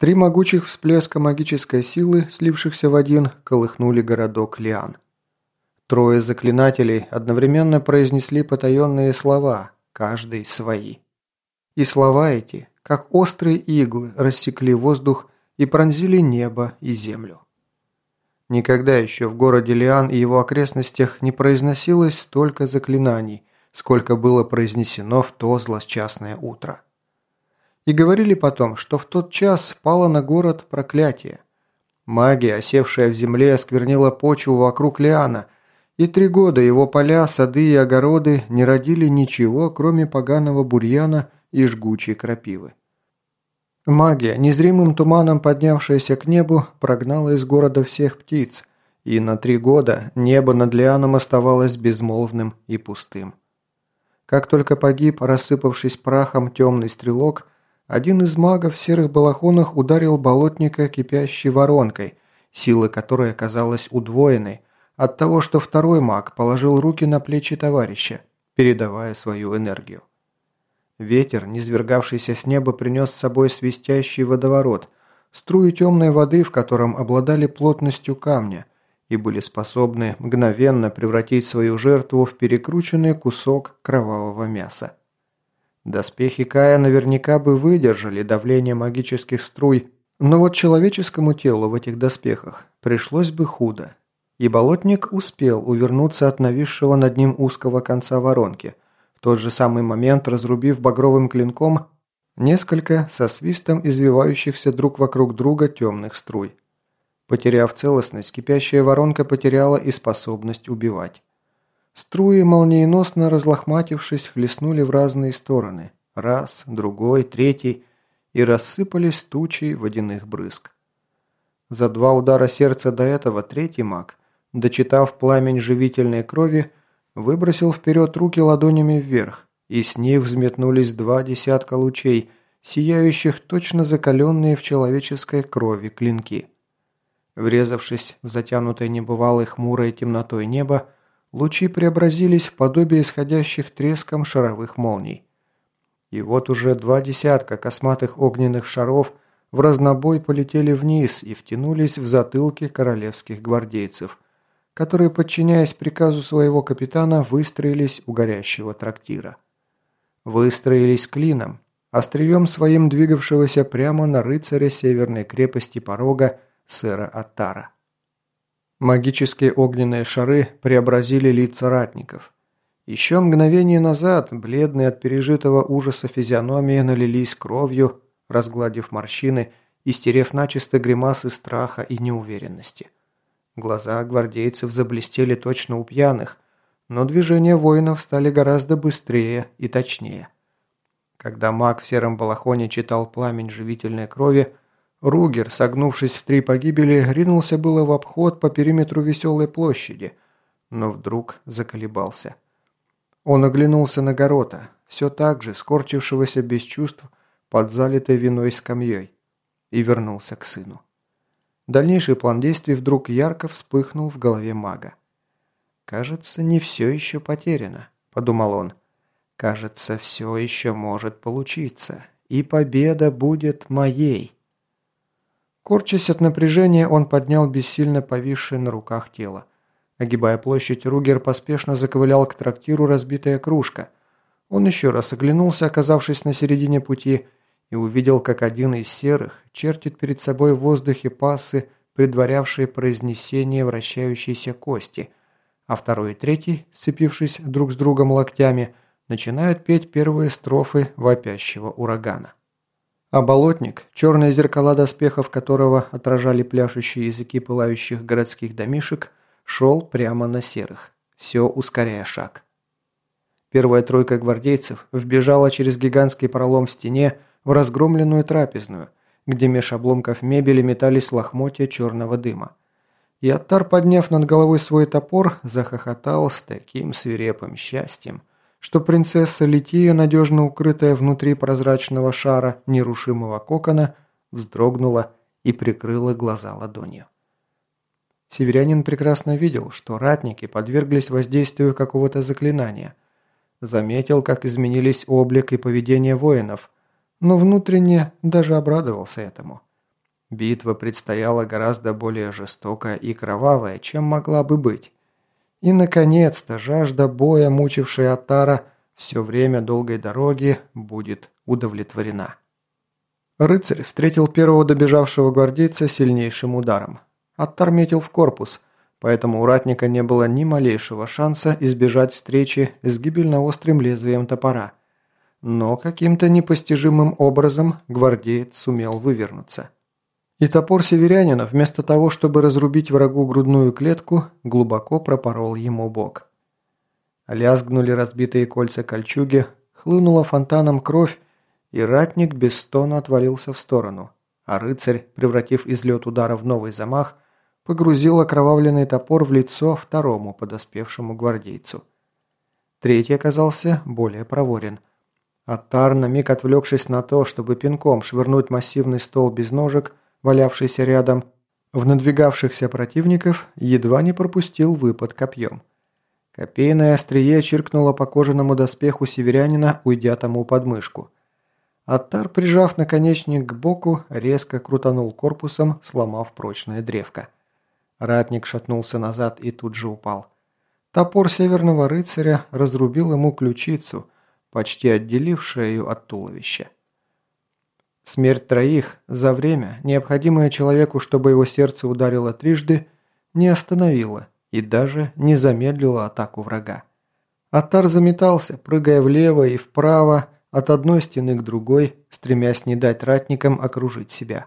Три могучих всплеска магической силы, слившихся в один, колыхнули городок Лиан. Трое заклинателей одновременно произнесли потаенные слова, каждый свои. И слова эти, как острые иглы, рассекли воздух и пронзили небо и землю. Никогда еще в городе Лиан и его окрестностях не произносилось столько заклинаний, сколько было произнесено в то злосчастное утро. И говорили потом, что в тот час пало на город проклятие. Магия, осевшая в земле, осквернила почву вокруг Лиана, и три года его поля, сады и огороды не родили ничего, кроме поганого бурьяна и жгучей крапивы. Магия, незримым туманом поднявшаяся к небу, прогнала из города всех птиц, и на три года небо над Лианом оставалось безмолвным и пустым. Как только погиб, рассыпавшись прахом, темный стрелок, один из магов в серых балахонах ударил болотника кипящей воронкой, сила которой оказалась удвоенной от того, что второй маг положил руки на плечи товарища, передавая свою энергию. Ветер, низвергавшийся с неба, принес с собой свистящий водоворот, струи темной воды, в котором обладали плотностью камня и были способны мгновенно превратить свою жертву в перекрученный кусок кровавого мяса. Доспехи Кая наверняка бы выдержали давление магических струй, но вот человеческому телу в этих доспехах пришлось бы худо. И болотник успел увернуться от нависшего над ним узкого конца воронки, в тот же самый момент разрубив багровым клинком несколько со свистом извивающихся друг вокруг друга темных струй. Потеряв целостность, кипящая воронка потеряла и способность убивать. Струи, молниеносно разлохматившись, хлестнули в разные стороны. Раз, другой, третий. И рассыпались тучи водяных брызг. За два удара сердца до этого третий маг, дочитав пламень живительной крови, выбросил вперед руки ладонями вверх, и с них взметнулись два десятка лучей, сияющих точно закаленные в человеческой крови клинки. Врезавшись в затянутое небывалой хмурой темнотой небо, лучи преобразились в подобие исходящих треском шаровых молний. И вот уже два десятка косматых огненных шаров в разнобой полетели вниз и втянулись в затылки королевских гвардейцев, которые, подчиняясь приказу своего капитана, выстроились у горящего трактира. Выстроились клином, острием своим двигавшегося прямо на рыцаря северной крепости порога сэра Аттара. Магические огненные шары преобразили лица ратников. Еще мгновение назад бледные от пережитого ужаса физиономии налились кровью, разгладив морщины и стерев начисто гримасы страха и неуверенности. Глаза гвардейцев заблестели точно у пьяных, но движения воинов стали гораздо быстрее и точнее. Когда маг в сером балахоне читал пламень живительной крови, Ругер, согнувшись в три погибели, ринулся было в обход по периметру веселой площади, но вдруг заколебался. Он оглянулся на Горота, все так же, скорчившегося без чувств под залитой виной скамьей, и вернулся к сыну. Дальнейший план действий вдруг ярко вспыхнул в голове мага. «Кажется, не все еще потеряно», – подумал он. «Кажется, все еще может получиться, и победа будет моей». Корчась от напряжения, он поднял бессильно повисшее на руках тело. Огибая площадь, Ругер поспешно заковылял к трактиру разбитая кружка. Он еще раз оглянулся, оказавшись на середине пути, и увидел, как один из серых чертит перед собой в воздухе пасы, предварявшие произнесение вращающейся кости, а второй и третий, сцепившись друг с другом локтями, начинают петь первые строфы вопящего урагана. А болотник, черные зеркала доспехов которого отражали пляшущие языки пылающих городских домишек, шел прямо на серых, все ускоряя шаг. Первая тройка гвардейцев вбежала через гигантский пролом в стене в разгромленную трапезную, где меж обломков мебели метались лохмотья черного дыма. И Аттар, подняв над головой свой топор, захохотал с таким свирепым счастьем, что принцесса Лития, надежно укрытая внутри прозрачного шара нерушимого кокона, вздрогнула и прикрыла глаза ладонью. Северянин прекрасно видел, что ратники подверглись воздействию какого-то заклинания. Заметил, как изменились облик и поведение воинов, но внутренне даже обрадовался этому. Битва предстояла гораздо более жестокая и кровавая, чем могла бы быть. И, наконец-то, жажда боя, мучившая Атара все время долгой дороги, будет удовлетворена. Рыцарь встретил первого добежавшего гвардейца сильнейшим ударом. Аттар метил в корпус, поэтому у ратника не было ни малейшего шанса избежать встречи с гибельно-острым лезвием топора. Но каким-то непостижимым образом гвардеец сумел вывернуться. И топор северянина, вместо того, чтобы разрубить врагу грудную клетку, глубоко пропорол ему бок. Лязгнули разбитые кольца кольчуги, хлынула фонтаном кровь, и ратник без стона отвалился в сторону, а рыцарь, превратив излет удара в новый замах, погрузил окровавленный топор в лицо второму подоспевшему гвардейцу. Третий оказался более проворен. Аттар, на миг отвлекшись на то, чтобы пинком швырнуть массивный стол без ножек, валявшийся рядом, в надвигавшихся противников едва не пропустил выпад копьем. Копейное острие чиркнуло по кожаному доспеху северянина, уйдя тому под мышку. Аттар, прижав наконечник к боку, резко крутанул корпусом, сломав прочное древко. Ратник шатнулся назад и тут же упал. Топор северного рыцаря разрубил ему ключицу, почти отделив шею от туловища. Смерть троих за время, необходимое человеку, чтобы его сердце ударило трижды, не остановила и даже не замедлила атаку врага. Атар заметался, прыгая влево и вправо, от одной стены к другой, стремясь не дать ратникам окружить себя.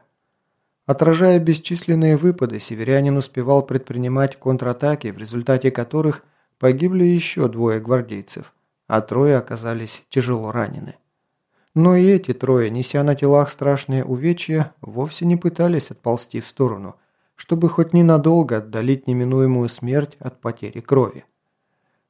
Отражая бесчисленные выпады, северянин успевал предпринимать контратаки, в результате которых погибли еще двое гвардейцев, а трое оказались тяжело ранены. Но и эти трое, неся на телах страшные увечья, вовсе не пытались отползти в сторону, чтобы хоть ненадолго отдалить неминуемую смерть от потери крови.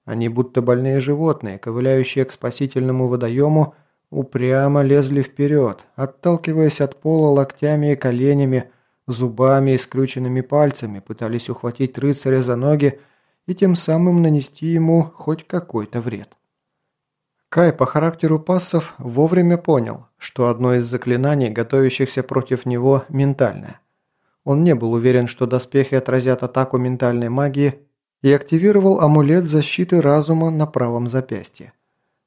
Они, будто больные животные, ковыляющие к спасительному водоему, упрямо лезли вперед, отталкиваясь от пола локтями и коленями, зубами и скрюченными пальцами, пытались ухватить рыцаря за ноги и тем самым нанести ему хоть какой-то вред. Кай по характеру пассов вовремя понял, что одно из заклинаний, готовящихся против него, ментальное. Он не был уверен, что доспехи отразят атаку ментальной магии и активировал амулет защиты разума на правом запястье.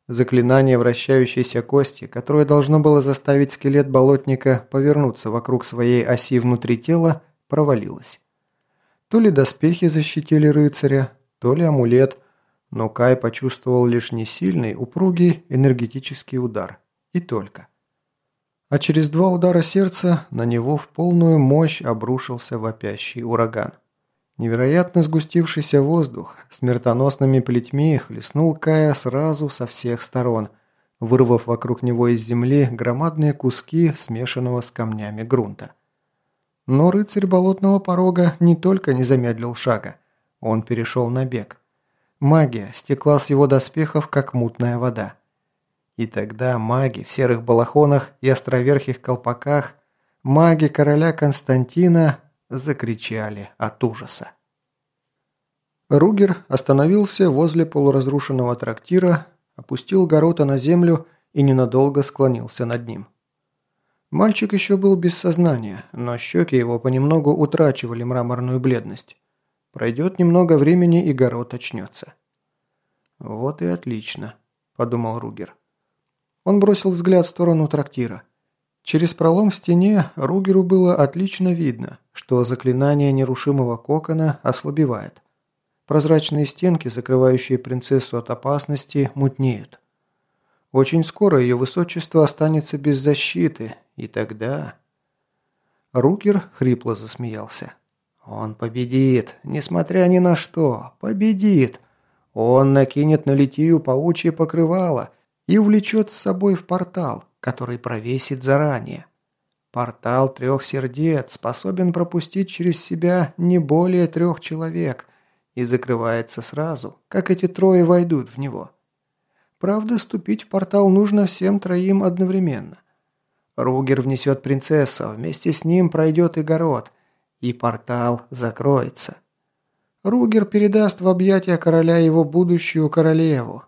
Заклинание вращающейся кости, которое должно было заставить скелет болотника повернуться вокруг своей оси внутри тела, провалилось. То ли доспехи защитили рыцаря, то ли амулет, но Кай почувствовал лишь несильный, упругий энергетический удар. И только. А через два удара сердца на него в полную мощь обрушился вопящий ураган. Невероятно сгустившийся воздух смертоносными плетьми хлестнул Кая сразу со всех сторон, вырвав вокруг него из земли громадные куски смешанного с камнями грунта. Но рыцарь болотного порога не только не замедлил шага, он перешел на бег. Магия стекла с его доспехов, как мутная вода. И тогда маги в серых балахонах и островерхих колпаках, маги короля Константина закричали от ужаса. Ругер остановился возле полуразрушенного трактира, опустил горота на землю и ненадолго склонился над ним. Мальчик еще был без сознания, но щеки его понемногу утрачивали мраморную бледность. Пройдет немного времени, и город очнется. «Вот и отлично», – подумал Ругер. Он бросил взгляд в сторону трактира. Через пролом в стене Ругеру было отлично видно, что заклинание нерушимого кокона ослабевает. Прозрачные стенки, закрывающие принцессу от опасности, мутнеют. Очень скоро ее высочество останется без защиты, и тогда... Ругер хрипло засмеялся. «Он победит, несмотря ни на что, победит. Он накинет на Литию паучье покрывало и увлечет с собой в портал, который провесит заранее. Портал трех сердец способен пропустить через себя не более трех человек и закрывается сразу, как эти трое войдут в него. Правда, ступить в портал нужно всем троим одновременно. Ругер внесет принцессу, вместе с ним пройдет и город, и портал закроется. Ругер передаст в объятия короля его будущую королеву,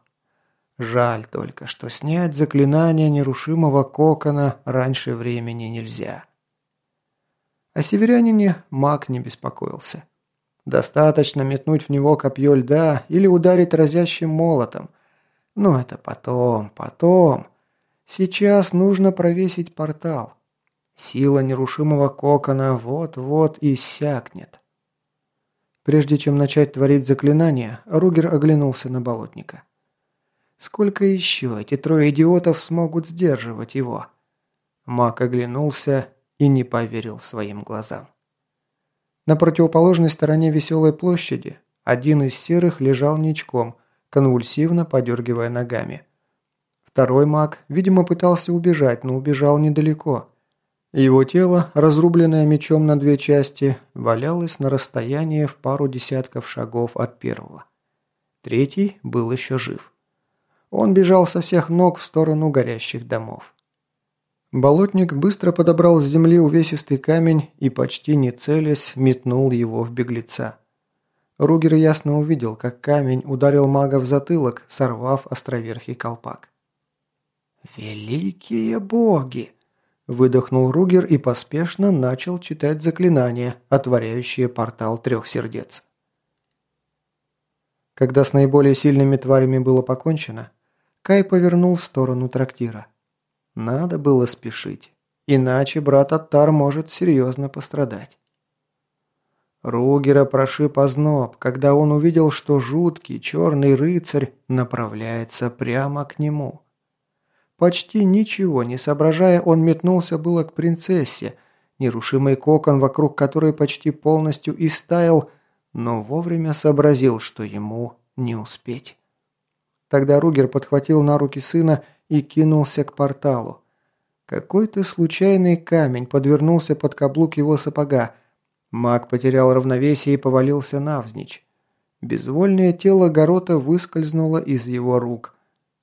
Жаль только, что снять заклинание нерушимого кокона раньше времени нельзя. О северянине маг не беспокоился. Достаточно метнуть в него копье льда или ударить разящим молотом. Но это потом, потом. Сейчас нужно провесить портал. Сила нерушимого кокона вот-вот иссякнет. Прежде чем начать творить заклинание, Ругер оглянулся на болотника. Сколько еще эти трое идиотов смогут сдерживать его? Маг оглянулся и не поверил своим глазам. На противоположной стороне веселой площади один из серых лежал ничком, конвульсивно подергивая ногами. Второй маг, видимо, пытался убежать, но убежал недалеко. Его тело, разрубленное мечом на две части, валялось на расстоянии в пару десятков шагов от первого. Третий был еще жив. Он бежал со всех ног в сторону горящих домов. Болотник быстро подобрал с земли увесистый камень и, почти не целясь, метнул его в беглеца. Ругер ясно увидел, как камень ударил мага в затылок, сорвав островерхий колпак. «Великие боги!» – выдохнул Ругер и поспешно начал читать заклинание, отворяющее портал трех сердец. Когда с наиболее сильными тварями было покончено, Кай повернул в сторону трактира. Надо было спешить, иначе брат Аттар может серьезно пострадать. Ругера прошиб озноб, когда он увидел, что жуткий черный рыцарь направляется прямо к нему. Почти ничего не соображая, он метнулся было к принцессе, нерушимый кокон, вокруг которой почти полностью истаял, но вовремя сообразил, что ему не успеть. Тогда Ругер подхватил на руки сына и кинулся к порталу. Какой-то случайный камень подвернулся под каблук его сапога. Маг потерял равновесие и повалился навзничь. Безвольное тело Горота выскользнуло из его рук.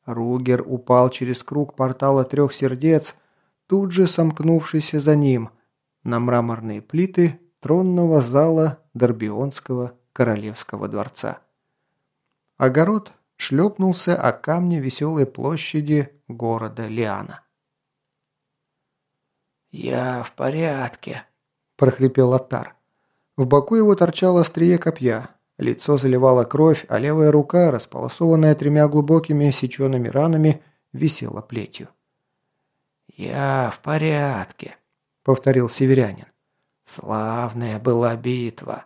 Ругер упал через круг портала трех сердец, тут же сомкнувшийся за ним, на мраморные плиты тронного зала Дорбионского королевского дворца. Огород шлепнулся о камни веселой площади города Лиана. «Я в порядке», – прохрипел Атар. В боку его торчало острие копья, лицо заливало кровь, а левая рука, располосованная тремя глубокими сечеными ранами, висела плетью. «Я в порядке», – повторил северянин. «Славная была битва».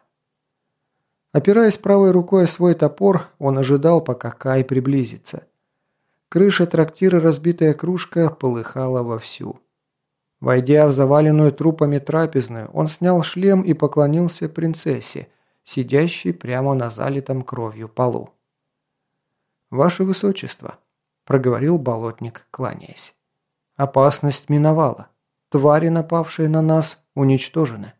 Опираясь правой рукой о свой топор, он ожидал, пока Кай приблизится. Крыша трактира «Разбитая кружка» полыхала вовсю. Войдя в заваленную трупами трапезную, он снял шлем и поклонился принцессе, сидящей прямо на залитом кровью полу. «Ваше Высочество», – проговорил болотник, кланяясь. «Опасность миновала. Твари, напавшие на нас, уничтожены».